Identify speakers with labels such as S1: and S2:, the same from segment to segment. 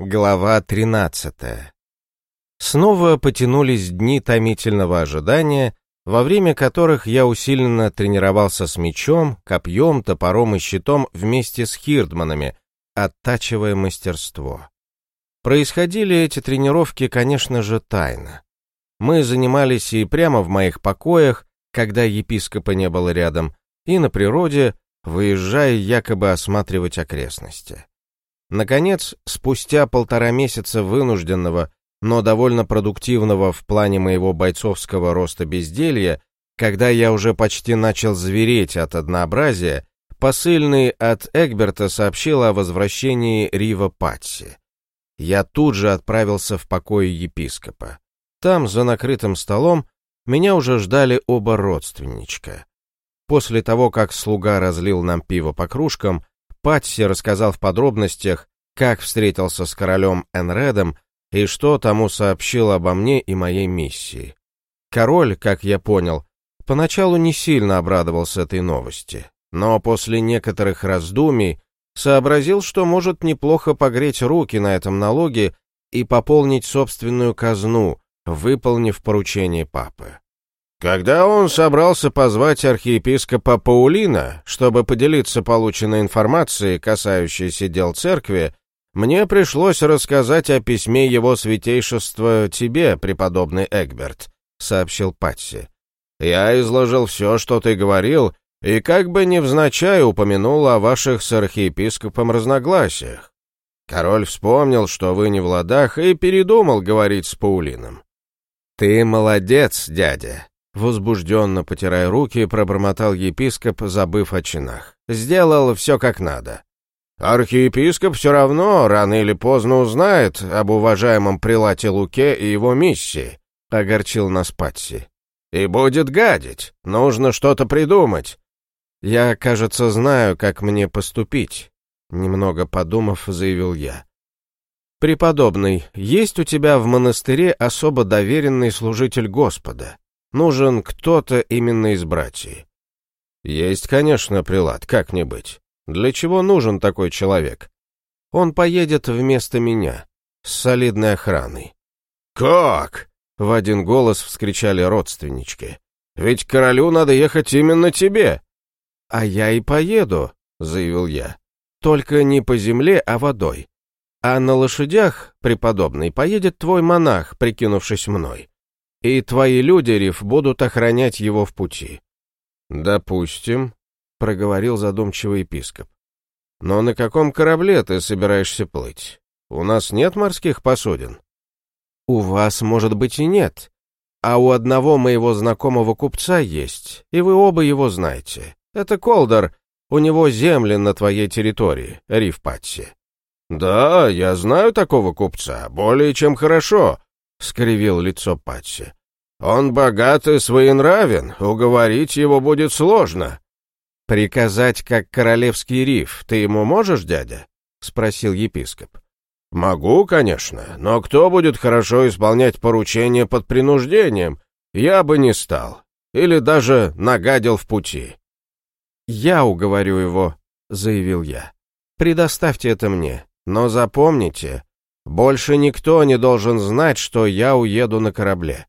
S1: Глава 13. Снова потянулись дни томительного ожидания, во время которых я усиленно тренировался с мечом, копьем, топором и щитом вместе с хирдманами, оттачивая мастерство. Происходили эти тренировки, конечно же, тайно. Мы занимались и прямо в моих покоях, когда епископа не было рядом, и на природе, выезжая якобы осматривать окрестности. Наконец, спустя полтора месяца вынужденного, но довольно продуктивного в плане моего бойцовского роста безделья, когда я уже почти начал звереть от однообразия, посыльный от Эгберта сообщил о возвращении Рива Патси. Я тут же отправился в покой епископа. Там, за накрытым столом, меня уже ждали оба родственничка. После того, как слуга разлил нам пиво по кружкам, Патси рассказал в подробностях, как встретился с королем Энредом и что тому сообщил обо мне и моей миссии. Король, как я понял, поначалу не сильно обрадовался этой новости, но после некоторых раздумий сообразил, что может неплохо погреть руки на этом налоге и пополнить собственную казну, выполнив поручение папы. Когда он собрался позвать архиепископа Паулина, чтобы поделиться полученной информацией, касающейся дел церкви, мне пришлось рассказать о письме его святейшества тебе, преподобный Эгберт, сообщил Патси. Я изложил все, что ты говорил, и как бы невзначай упомянул о ваших с архиепископом разногласиях. Король вспомнил, что вы не в ладах, и передумал говорить с Паулином. «Ты молодец, дядя!» Возбужденно потирая руки, пробормотал епископ, забыв о чинах. «Сделал все как надо. Архиепископ все равно рано или поздно узнает об уважаемом прилате Луке и его миссии», — огорчил нас Патси. «И будет гадить. Нужно что-то придумать. «Я, кажется, знаю, как мне поступить», — немного подумав, заявил я. «Преподобный, есть у тебя в монастыре особо доверенный служитель Господа? Нужен кто-то именно из братьев». «Есть, конечно, прилад, как не быть. Для чего нужен такой человек? Он поедет вместо меня, с солидной охраной». «Как?» — в один голос вскричали родственнички. «Ведь королю надо ехать именно тебе!» «А я и поеду», — заявил я. «Только не по земле, а водой. А на лошадях, преподобный, поедет твой монах, прикинувшись мной. И твои люди, Риф, будут охранять его в пути». «Допустим», — проговорил задумчивый епископ. «Но на каком корабле ты собираешься плыть? У нас нет морских посудин?» «У вас, может быть, и нет. А у одного моего знакомого купца есть, и вы оба его знаете. Это Колдор. У него земли на твоей территории, Риф Патси. Да, я знаю такого купца, более чем хорошо, скривил лицо Патси. Он богат и своенравен, уговорить его будет сложно. Приказать, как королевский риф, ты ему можешь, дядя? спросил епископ. Могу, конечно, но кто будет хорошо исполнять поручения под принуждением? Я бы не стал. Или даже нагадил в пути. «Я уговорю его», — заявил я. «Предоставьте это мне, но запомните, больше никто не должен знать, что я уеду на корабле.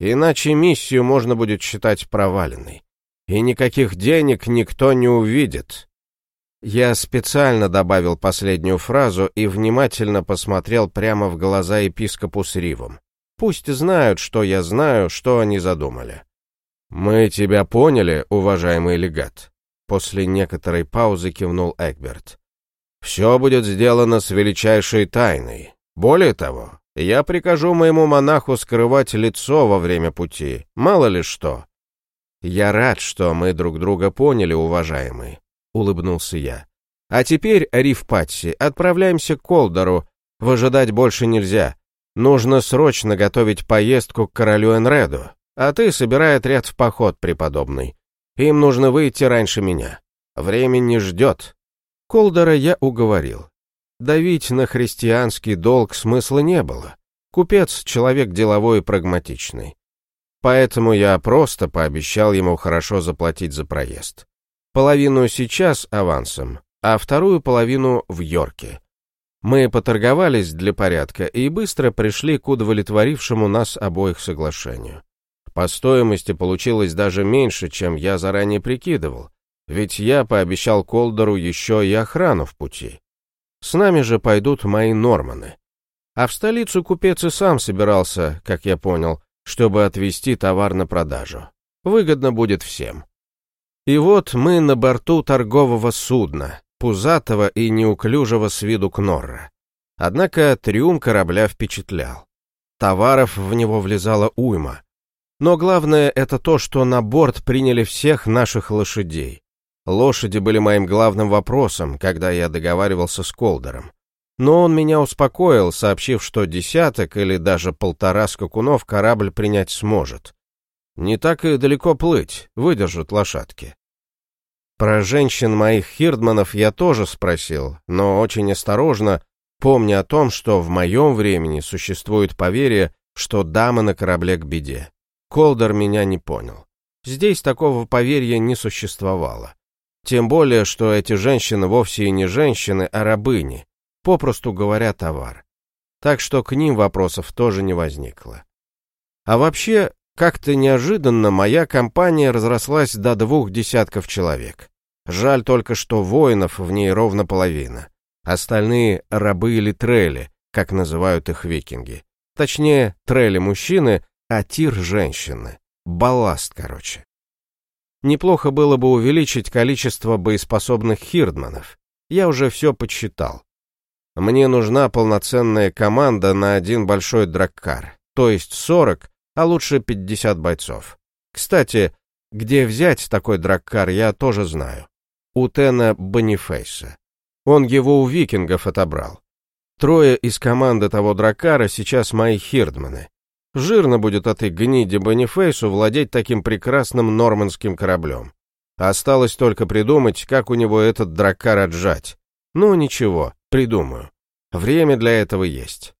S1: Иначе миссию можно будет считать проваленной. И никаких денег никто не увидит». Я специально добавил последнюю фразу и внимательно посмотрел прямо в глаза епископу с Ривом. Пусть знают, что я знаю, что они задумали. «Мы тебя поняли, уважаемый легат», После некоторой паузы кивнул Эгберт. «Все будет сделано с величайшей тайной. Более того, я прикажу моему монаху скрывать лицо во время пути, мало ли что». «Я рад, что мы друг друга поняли, уважаемый», — улыбнулся я. «А теперь, Риф Патси, отправляемся к Колдору. Выжидать больше нельзя. Нужно срочно готовить поездку к королю Энреду, а ты собирай отряд в поход, преподобный. Им нужно выйти раньше меня. Время не ждет. Колдора я уговорил. Давить на христианский долг смысла не было. Купец — человек деловой и прагматичный. Поэтому я просто пообещал ему хорошо заплатить за проезд. Половину сейчас авансом, а вторую половину в Йорке. Мы поторговались для порядка и быстро пришли к удовлетворившему нас обоих соглашению. По стоимости получилось даже меньше, чем я заранее прикидывал, ведь я пообещал Колдору еще и охрану в пути. С нами же пойдут мои норманы. А в столицу купец и сам собирался, как я понял, чтобы отвезти товар на продажу. Выгодно будет всем. И вот мы на борту торгового судна, пузатого и неуклюжего с виду кнорра. Однако трюм корабля впечатлял. Товаров в него влезала уйма. Но главное это то, что на борт приняли всех наших лошадей. Лошади были моим главным вопросом, когда я договаривался с Колдером. Но он меня успокоил, сообщив, что десяток или даже полтора скакунов корабль принять сможет. Не так и далеко плыть, выдержат лошадки. Про женщин моих хирдманов я тоже спросил, но очень осторожно, помня о том, что в моем времени существует поверье, что дама на корабле к беде. Колдер меня не понял. Здесь такого поверья не существовало. Тем более, что эти женщины вовсе и не женщины, а рабыни, попросту говоря, товар. Так что к ним вопросов тоже не возникло. А вообще, как-то неожиданно моя компания разрослась до двух десятков человек. Жаль только, что воинов в ней ровно половина. Остальные — рабы или трели, как называют их викинги. Точнее, трели мужчины, а тир женщины. Балласт, короче. Неплохо было бы увеличить количество боеспособных хирдманов. Я уже все подсчитал. Мне нужна полноценная команда на один большой драккар, то есть 40 а лучше 50 бойцов. Кстати, где взять такой драккар, я тоже знаю. У Тена Бонифейса. Он его у викингов отобрал. Трое из команды того драккара сейчас мои хирдманы. Жирно будет этой гниде Бонифейсу владеть таким прекрасным нормандским кораблем. Осталось только придумать, как у него этот драккар отжать. Ну ничего, придумаю. Время для этого есть.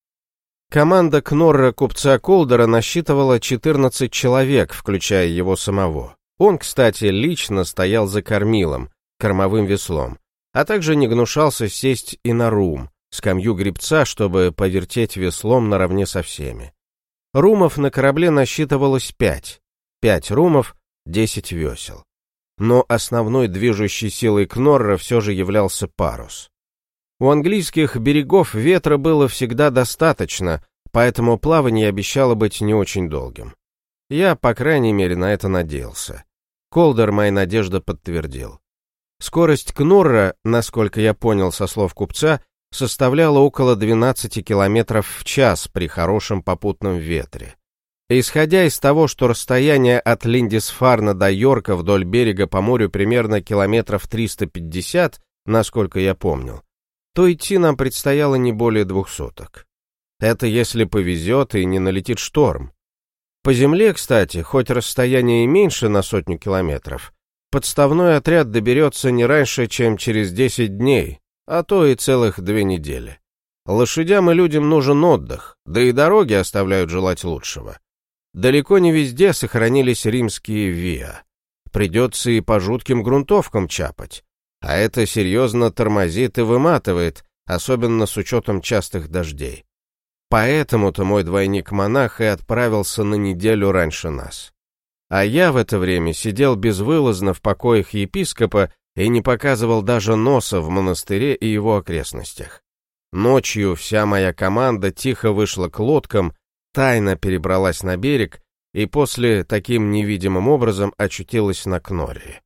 S1: Команда Кнорра купца Колдера насчитывала 14 человек, включая его самого. Он, кстати, лично стоял за кормилом, кормовым веслом, а также не гнушался сесть и на рум, скамью гребца, чтобы повертеть веслом наравне со всеми. Румов на корабле насчитывалось пять. Пять румов, десять весел. Но основной движущей силой Кнорра все же являлся парус. У английских берегов ветра было всегда достаточно, поэтому плавание обещало быть не очень долгим. Я, по крайней мере, на это надеялся. Колдер мои надежды подтвердил. Скорость Кнурра, насколько я понял со слов купца, составляла около 12 километров в час при хорошем попутном ветре. Исходя из того, что расстояние от Линдисфарна до Йорка вдоль берега по морю примерно километров 350, насколько я помнил, то идти нам предстояло не более двух суток. Это если повезет и не налетит шторм. По земле, кстати, хоть расстояние и меньше на сотню километров, подставной отряд доберется не раньше, чем через 10 дней, а то и целых две недели. Лошадям и людям нужен отдых, да и дороги оставляют желать лучшего. Далеко не везде сохранились римские виа. Придется и по жутким грунтовкам чапать. А это серьезно тормозит и выматывает, особенно с учетом частых дождей. Поэтому-то мой двойник-монах и отправился на неделю раньше нас. А я в это время сидел безвылазно в покоях епископа и не показывал даже носа в монастыре и его окрестностях. Ночью вся моя команда тихо вышла к лодкам, тайно перебралась на берег и после таким невидимым образом очутилась на Кнории.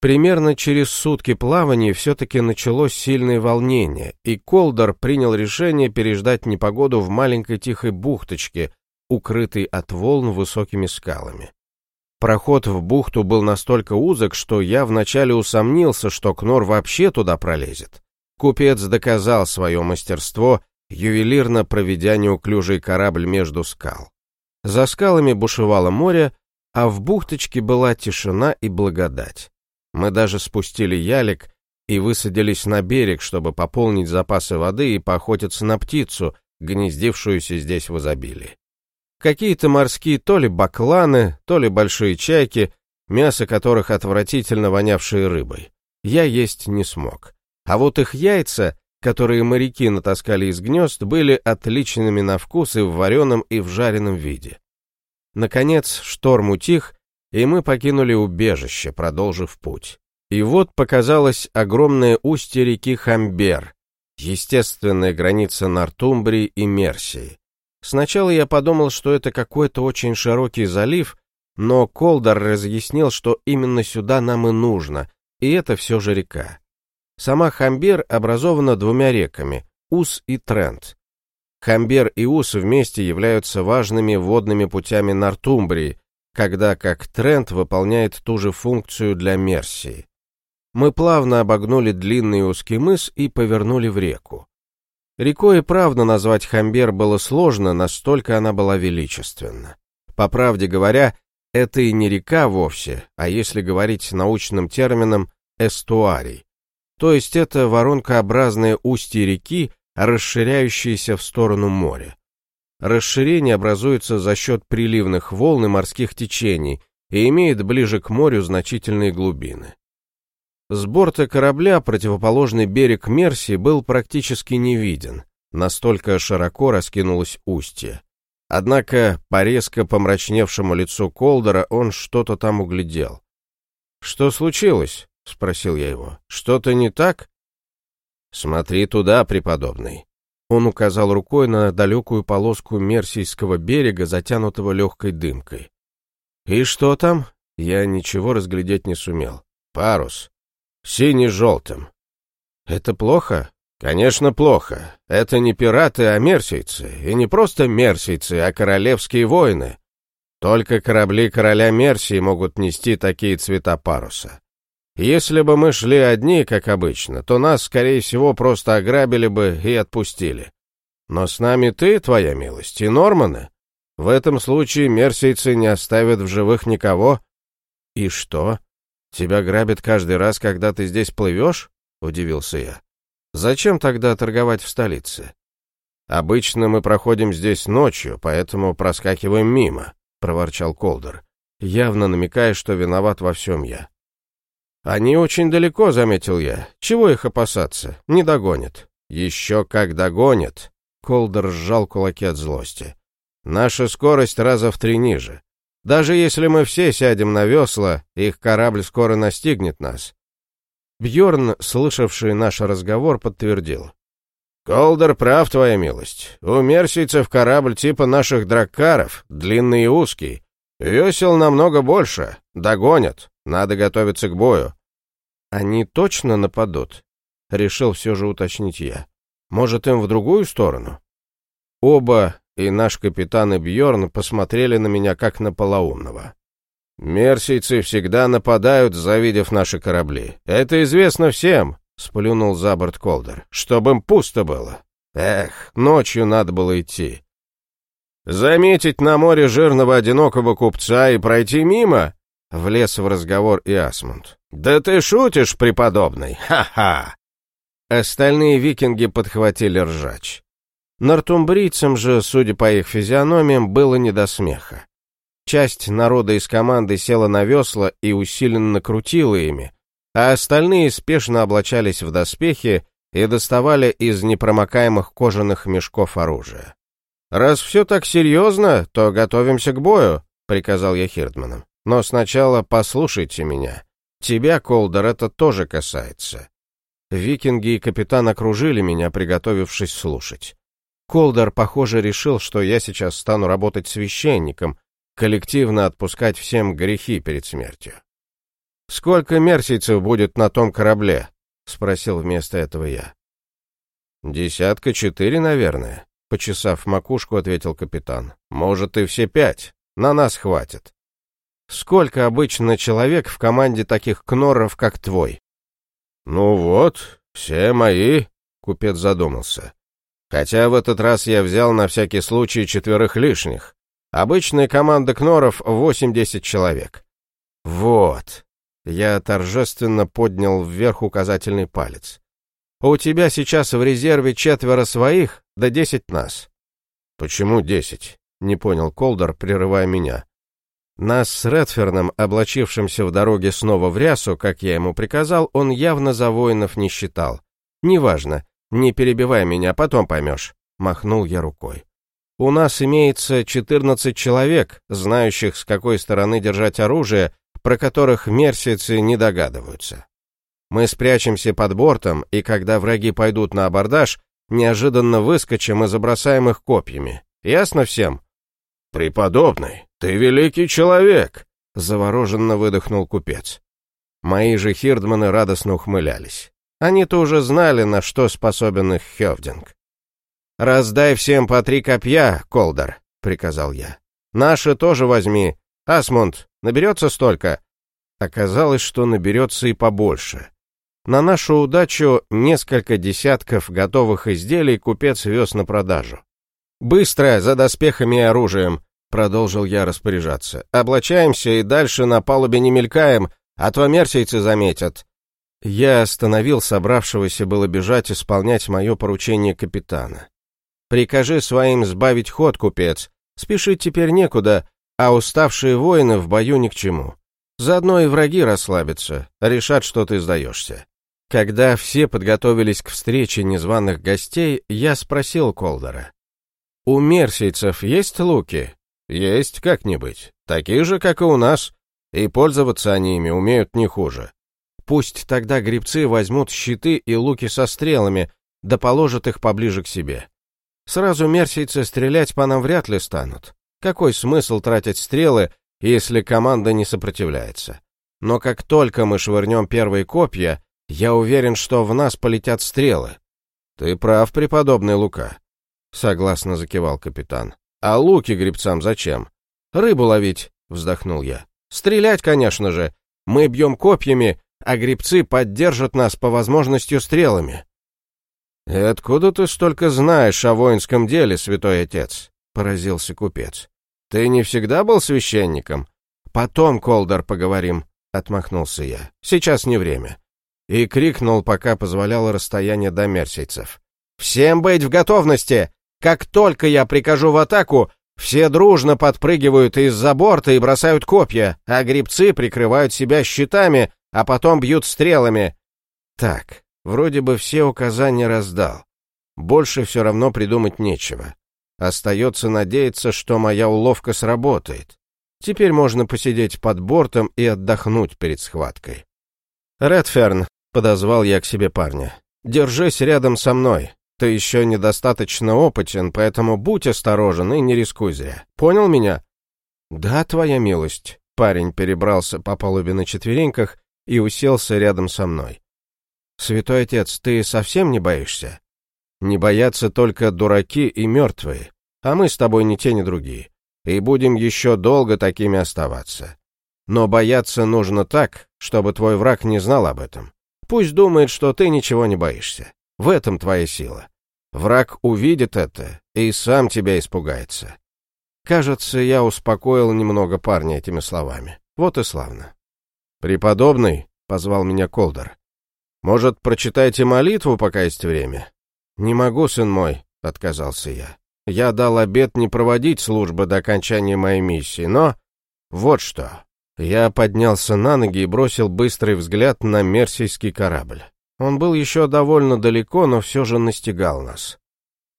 S1: Примерно через сутки плавания все-таки началось сильное волнение, и Колдор принял решение переждать непогоду в маленькой тихой бухточке, укрытой от волн высокими скалами. Проход в бухту был настолько узок, что я вначале усомнился, что Кнор вообще туда пролезет. Купец доказал свое мастерство, ювелирно проведя неуклюжий корабль между скал. За скалами бушевало море, а в бухточке была тишина и благодать. Мы даже спустили ялик и высадились на берег, чтобы пополнить запасы воды и поохотиться на птицу, гнездившуюся здесь в изобилии. Какие-то морские то ли бакланы, то ли большие чайки, мясо которых отвратительно вонявшие рыбой. Я есть не смог. А вот их яйца которые моряки натаскали из гнезд, были отличными на вкус и в вареном, и в жареном виде. Наконец шторм утих, и мы покинули убежище, продолжив путь. И вот показалось огромное устье реки Хамбер, естественная граница Нортумбрии и Мерсии. Сначала я подумал, что это какой-то очень широкий залив, но Колдор разъяснил, что именно сюда нам и нужно, и это все же река. Сама Хамбер образована двумя реками – Ус и Трент. Хамбер и Ус вместе являются важными водными путями Нортумбрии, когда как Трент выполняет ту же функцию для Мерсии. Мы плавно обогнули длинный узкий мыс и повернули в реку. Рекой и правда назвать Хамбер было сложно, настолько она была величественна. По правде говоря, это и не река вовсе, а если говорить научным термином, эстуарий. То есть это воронкообразное устье реки, расширяющееся в сторону моря. Расширение образуется за счет приливных волн и морских течений и имеет ближе к морю значительные глубины. С борта корабля противоположный берег Мерси был практически не виден, настолько широко раскинулось устье. Однако по резко помрачневшему лицу Колдера он что-то там углядел. «Что случилось?» — спросил я его. «Что-то не так?» «Смотри туда, преподобный». Он указал рукой на далекую полоску Мерсийского берега, затянутого легкой дымкой. «И что там?» Я ничего разглядеть не сумел. «Парус. Синий-желтым». «Это плохо?» «Конечно, плохо. Это не пираты, а мерсийцы. И не просто мерсийцы, а королевские воины. Только корабли короля Мерсии могут нести такие цвета паруса. Если бы мы шли одни, как обычно, то нас, скорее всего, просто ограбили бы и отпустили. Но с нами ты, твоя милость, и Норманы. В этом случае мерсийцы не оставят в живых никого. И что? Тебя грабят каждый раз, когда ты здесь плывешь? Удивился я. Зачем тогда торговать в столице? Обычно мы проходим здесь ночью, поэтому проскакиваем мимо, проворчал Колдер, явно намекая, что виноват во всем я. «Они очень далеко», — заметил я. «Чего их опасаться? Не догонят». «Еще как догонят!» Колдер сжал кулаки от злости. «Наша скорость раза в три ниже. Даже если мы все сядем на весла, их корабль скоро настигнет нас». Бьорн, слышавший наш разговор, подтвердил. «Колдер прав, твоя милость. У мерсийцев корабль типа наших драккаров, длинный и узкий. Весел намного больше. Догонят. Надо готовиться к бою. Они точно нападут? Решил все же уточнить я. Может, им в другую сторону? Оба, и наш капитан и Бьорн посмотрели на меня как на полоумного. Мерсийцы всегда нападают, завидев наши корабли. Это известно всем, сплюнул за борт Колдер, чтобы им пусто было. Эх, ночью надо было идти. Заметить на море жирного одинокого купца и пройти мимо? Влез в разговор и Асмунд. «Да ты шутишь, преподобный! Ха-ха!» Остальные викинги подхватили ржач. Нортумбрийцам же, судя по их физиономиям, было не до смеха. Часть народа из команды села на весла и усиленно крутила ими, а остальные спешно облачались в доспехи и доставали из непромокаемых кожаных мешков оружие. «Раз все так серьезно, то готовимся к бою», — приказал я Хирдманам. Но сначала послушайте меня. Тебя, Колдер, это тоже касается. Викинги и капитан окружили меня, приготовившись слушать. Колдер, похоже, решил, что я сейчас стану работать священником, коллективно отпускать всем грехи перед смертью. «Сколько мерсийцев будет на том корабле?» — спросил вместо этого я. «Десятка четыре, наверное», — почесав макушку, ответил капитан. «Может, и все пять. На нас хватит». Сколько обычно человек в команде таких кноров, как твой? Ну вот, все мои, купец задумался. Хотя в этот раз я взял на всякий случай четверых лишних. Обычная команда кноров 8-10 человек. Вот. Я торжественно поднял вверх указательный палец. У тебя сейчас в резерве четверо своих, да десять нас. Почему десять? Не понял Колдер, прерывая меня. Нас с Редферном, облачившимся в дороге снова в рясу, как я ему приказал, он явно за воинов не считал. Неважно, «Не перебивай меня, потом поймешь», — махнул я рукой. «У нас имеется 14 человек, знающих, с какой стороны держать оружие, про которых мерсицы не догадываются. Мы спрячемся под бортом, и когда враги пойдут на абордаж, неожиданно выскочим и забросаем их копьями. Ясно всем?»
S2: «Преподобный, ты великий человек!»
S1: — завороженно выдохнул купец. Мои же хирдманы радостно ухмылялись. Они-то уже знали, на что способен их Хевдинг. «Раздай всем по три копья, Колдер», — приказал я. «Наши тоже возьми. Асмунд, наберется столько?» Оказалось, что наберется и побольше. На нашу удачу несколько десятков готовых изделий купец вез на продажу. «Быстро, за доспехами и оружием», — продолжил я распоряжаться. «Облачаемся и дальше на палубе не мелькаем, а то мерсийцы заметят». Я остановил собравшегося было бежать исполнять мое поручение капитана. «Прикажи своим сбавить ход, купец. Спешить теперь некуда, а уставшие воины в бою ни к чему. Заодно и враги расслабятся, решат, что ты сдаешься». Когда все подготовились к встрече незваных гостей, я спросил Колдера. «У мерсийцев есть луки?» «Есть, как-нибудь. Такие же, как и у нас. И пользоваться они ими умеют не хуже. Пусть тогда грибцы возьмут щиты и луки со стрелами, да положат их поближе к себе. Сразу мерсийцы стрелять по нам вряд ли станут. Какой смысл тратить стрелы, если команда не сопротивляется? Но как только мы швырнем первые копья, я уверен, что в нас полетят стрелы. Ты прав, преподобный Лука. Согласно закивал капитан. А луки грибцам зачем? Рыбу ловить, вздохнул я. Стрелять, конечно же. Мы бьем копьями, а грибцы поддержат нас по возможности стрелами. «И откуда ты столько знаешь о воинском деле, святой отец?» — поразился купец. «Ты не всегда был священником?» «Потом, Колдор, поговорим», — отмахнулся я. «Сейчас не время». И крикнул, пока позволяло расстояние до мерсийцев. «Всем быть в готовности! Как только я прикажу в атаку, все дружно подпрыгивают из-за борта и бросают копья, а грибцы прикрывают себя щитами, а потом бьют стрелами. Так, вроде бы все указания раздал. Больше все равно придумать нечего. Остается надеяться, что моя уловка сработает. Теперь можно посидеть под бортом и отдохнуть перед схваткой. «Редферн», — подозвал я к себе парня, — «держись рядом со мной. Ты еще недостаточно опытен, поэтому будь осторожен и не рискуй зря. Понял меня?» «Да, твоя милость». Парень перебрался по палубе на четвереньках и уселся рядом со мной. «Святой отец, ты совсем не боишься?» «Не боятся только дураки и мертвые, а мы с тобой ни те, ни другие, и будем еще долго такими оставаться. Но бояться нужно так, чтобы твой враг не знал об этом. Пусть думает, что ты ничего не боишься. В этом твоя сила. Враг увидит это и сам тебя испугается. Кажется, я успокоил немного парня этими словами. Вот и славно. «Преподобный», — позвал меня Колдер, — «может, прочитайте молитву, пока есть время?» «Не могу, сын мой», — отказался я. «Я дал обет не проводить службы до окончания моей миссии, но...» «Вот что». Я поднялся на ноги и бросил быстрый взгляд на мерсийский корабль. Он был еще довольно далеко, но все же настигал нас.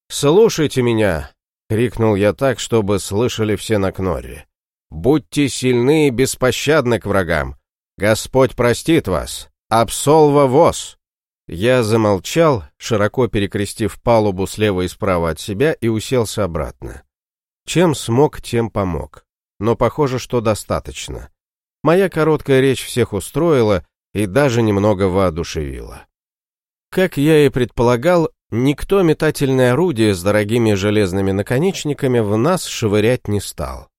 S1: «Слушайте меня!» — крикнул я так, чтобы слышали все на Кнорре. «Будьте сильны и беспощадны к врагам! Господь простит вас! Абсолва воз!» Я замолчал, широко перекрестив палубу слева и справа от себя и уселся обратно. Чем смог, тем помог. Но похоже, что достаточно. Моя короткая речь всех устроила и даже немного воодушевила. Как я и предполагал, никто метательное орудие с дорогими железными наконечниками в нас швырять не стал.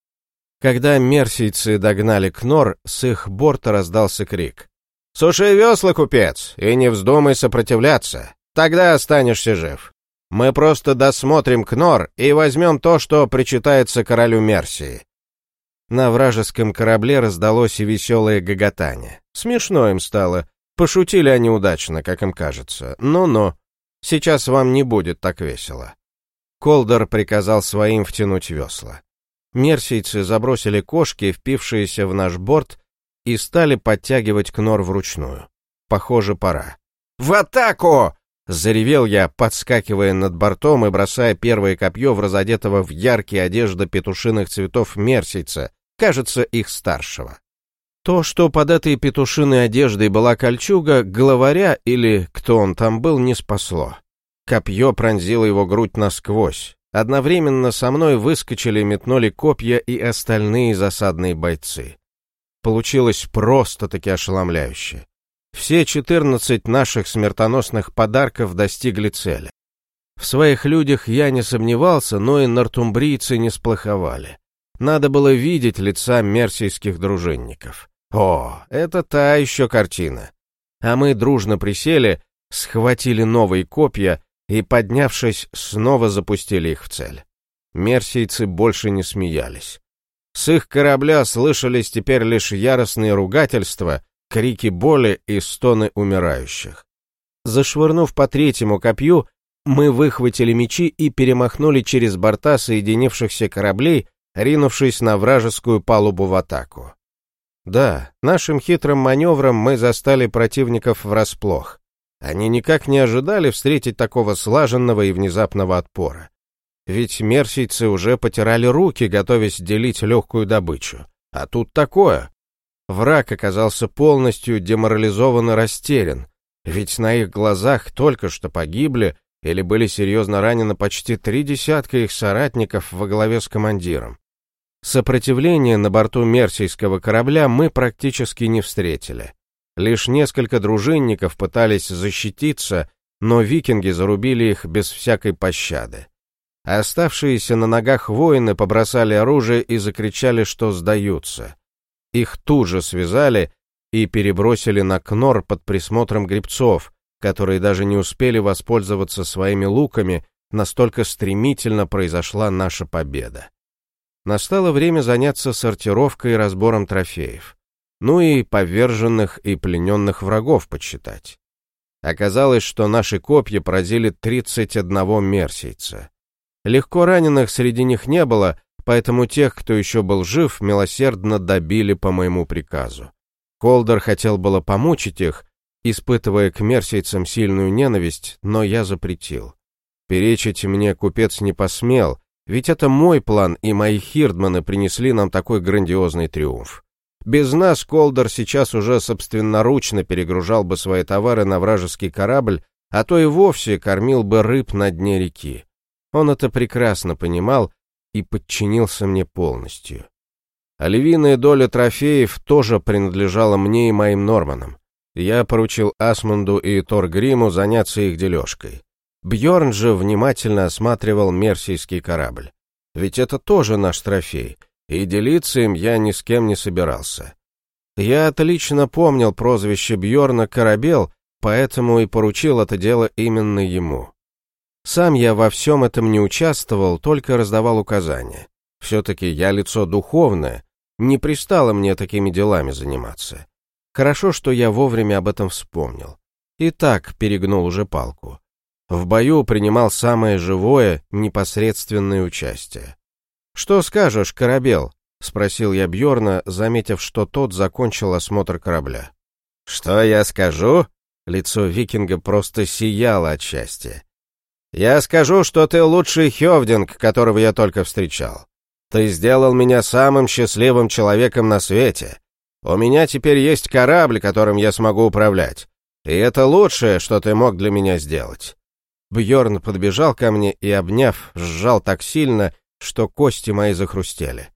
S1: Когда мерсийцы догнали Кнор, с их борта раздался крик. «Суши весла, купец, и не вздумай сопротивляться, тогда останешься жив. Мы просто досмотрим Кнор и возьмем то, что причитается королю Мерсии». На вражеском корабле раздалось и веселое гоготание. Смешно им стало, Пошутили они удачно, как им кажется. Но-но, сейчас вам не будет так весело. Колдер приказал своим втянуть весла. Мерсийцы забросили кошки, впившиеся в наш борт, и стали подтягивать кнор вручную. Похоже, пора. «В атаку!» Заревел я, подскакивая над бортом и бросая первое копье в разодетого в яркие одежды петушиных цветов мерсийца, кажется, их старшего. То, что под этой петушиной одеждой была кольчуга, главаря или кто он там был, не спасло. Копье пронзило его грудь насквозь. Одновременно со мной выскочили метнули копья и остальные засадные бойцы. Получилось просто-таки ошеломляюще. Все четырнадцать наших смертоносных подарков достигли цели. В своих людях я не сомневался, но и нортумбрийцы не сплоховали. Надо было видеть лица мерсийских дружинников. О, это та еще картина. А мы дружно присели, схватили новые копья и, поднявшись, снова запустили их в цель. Мерсийцы больше не смеялись. С их корабля слышались теперь лишь яростные ругательства, крики боли и стоны умирающих. Зашвырнув по третьему копью, мы выхватили мечи и перемахнули через борта соединившихся кораблей, ринувшись на вражескую палубу в атаку. Да, нашим хитрым маневром мы застали противников врасплох. Они никак не ожидали встретить такого слаженного и внезапного отпора. Ведь мерсийцы уже потирали руки, готовясь делить легкую добычу. А тут такое. Враг оказался полностью деморализован и растерян, ведь на их глазах только что погибли или были серьезно ранены почти три десятка их соратников во главе с командиром. Сопротивления на борту мерсийского корабля мы практически не встретили. Лишь несколько дружинников пытались защититься, но викинги зарубили их без всякой пощады. Оставшиеся на ногах воины побросали оружие и закричали, что сдаются. Их тут же связали и перебросили на кнор под присмотром гребцов, которые даже не успели воспользоваться своими луками, настолько стремительно произошла наша победа. Настало время заняться сортировкой и разбором трофеев, ну и поверженных и плененных врагов подсчитать. Оказалось, что наши копья поразили 31 мерсийца. Легко раненых среди них не было, поэтому тех, кто еще был жив, милосердно добили по моему приказу. Колдер хотел было помучить их, испытывая к мерсийцам сильную ненависть, но я запретил. Перечить мне купец не посмел, ведь это мой план, и мои хирдманы принесли нам такой грандиозный триумф. Без нас Колдер сейчас уже собственноручно перегружал бы свои товары на вражеский корабль, а то и вовсе кормил бы рыб на дне реки. Он это прекрасно понимал и подчинился мне полностью. А львиная доля трофеев тоже принадлежала мне и моим Норманам. Я поручил Асмунду и Торгриму заняться их дележкой. Бьорн же внимательно осматривал мерсийский корабль. Ведь это тоже наш трофей, и делиться им я ни с кем не собирался. Я отлично помнил прозвище Бьорна Корабел, поэтому и поручил это дело именно ему. Сам я во всем этом не участвовал, только раздавал указания. Все-таки я лицо духовное, не пристало мне такими делами заниматься. Хорошо, что я вовремя об этом вспомнил. И так перегнул уже палку. В бою принимал самое живое, непосредственное участие. «Что скажешь, корабел?» — спросил я Бьорна, заметив, что тот закончил осмотр корабля. «Что я скажу?» Лицо викинга просто сияло от счастья. «Я скажу, что ты лучший Хёвдинг, которого я только встречал. Ты сделал меня самым счастливым человеком на свете. У меня теперь есть корабль, которым я смогу управлять. И это лучшее, что ты мог для меня сделать». Бьорн подбежал ко мне и, обняв, сжал так сильно, что кости мои захрустели.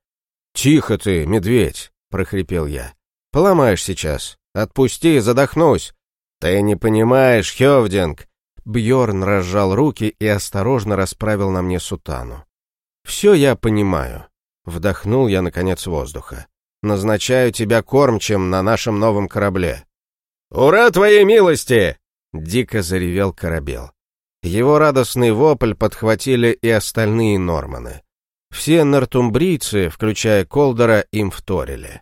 S1: «Тихо ты, медведь!» — прохрипел я. «Поломаешь сейчас. Отпусти, задохнусь!» «Ты не понимаешь, Хёвдинг!» Бьорн разжал руки и осторожно расправил на мне сутану. «Все я понимаю». Вдохнул я, наконец, воздуха. «Назначаю тебя кормчем на нашем новом корабле». «Ура твоей милости!» — дико заревел корабел. Его радостный вопль подхватили и остальные норманы. Все нортумбрийцы, включая Колдера, им вторили.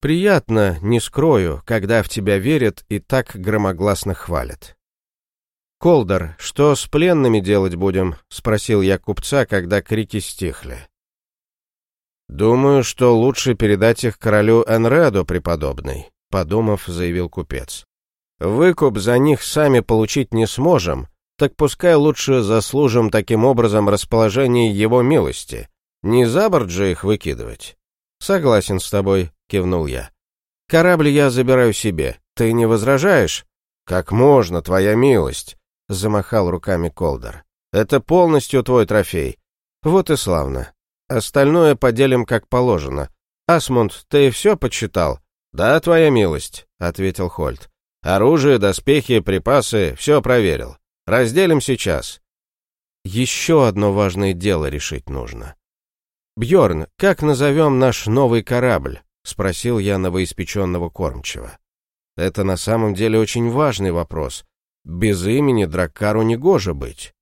S1: Приятно, не скрою, когда в тебя верят и так громогласно хвалят. «Колдер, что с пленными делать будем?» — спросил я купца, когда крики стихли. «Думаю, что лучше передать их королю Энреду, преподобный», — подумав, заявил купец. Выкуп за них сами получить не сможем, так пускай лучше заслужим таким образом расположение его милости. Не за борт же их выкидывать. Согласен с тобой, кивнул я. Корабль я забираю себе. Ты не возражаешь? Как можно, твоя милость? Замахал руками Колдер. Это полностью твой трофей. Вот и славно. Остальное поделим как положено. Асмунд, ты все подсчитал? Да, твоя милость, ответил Хольт. Оружие, доспехи, припасы, все проверил. Разделим сейчас. Еще одно важное дело решить нужно. Бьорн, как назовем наш новый корабль? Спросил я новоиспеченного кормчего. Это на самом деле очень важный вопрос. Без имени Драккару не гоже быть.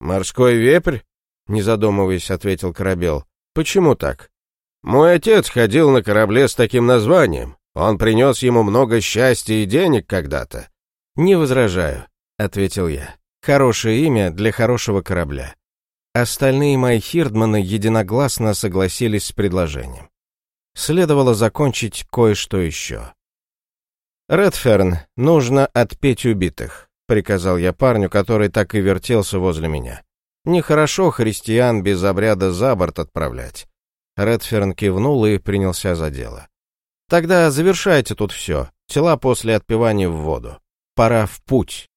S1: «Морской вепрь?» — не задумываясь, ответил Корабел. «Почему так?» «Мой отец ходил на корабле с таким названием. Он принес ему много счастья и денег когда-то». «Не возражаю», — ответил я. «Хорошее имя для хорошего корабля». Остальные мои хирдманы единогласно согласились с предложением. Следовало закончить кое-что еще. «Редферн, нужно отпеть убитых», — приказал я парню, который так и вертелся возле меня. «Нехорошо христиан без обряда за борт отправлять». Редферн кивнул и принялся за дело. Тогда завершайте тут все. Тела после отпевания в воду. Пора в путь.